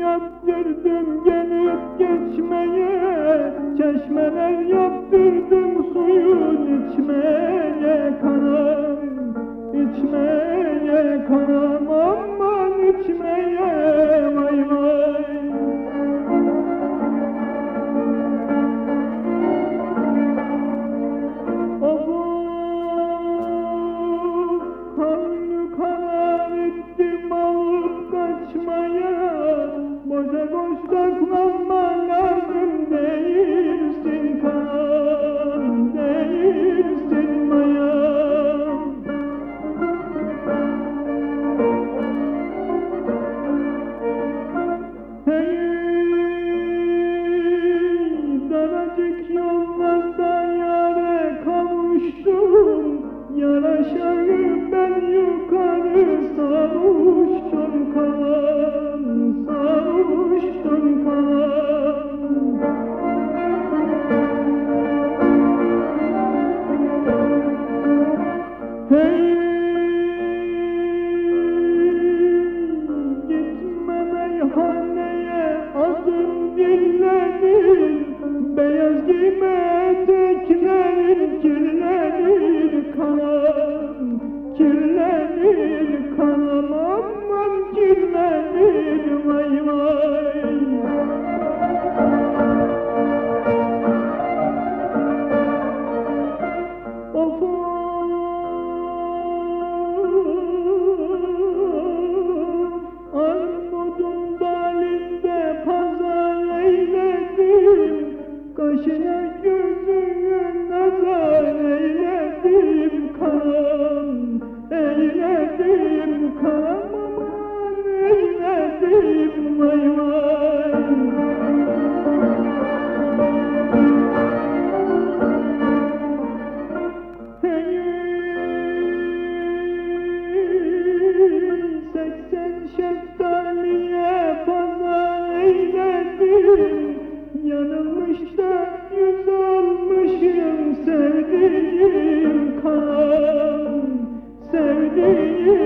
yaptırdım gelip geçmeye. Çeşmeler yaptırdım suyun içmeye. Karam içmeye karam. Ama savuştum kalan Savuştum kalan. Hey gitme meyhaneye adım dinlenir Beyaz giyme Kaşına gözüne nazar eyledim kan Eyledim kan aman eyledim vinha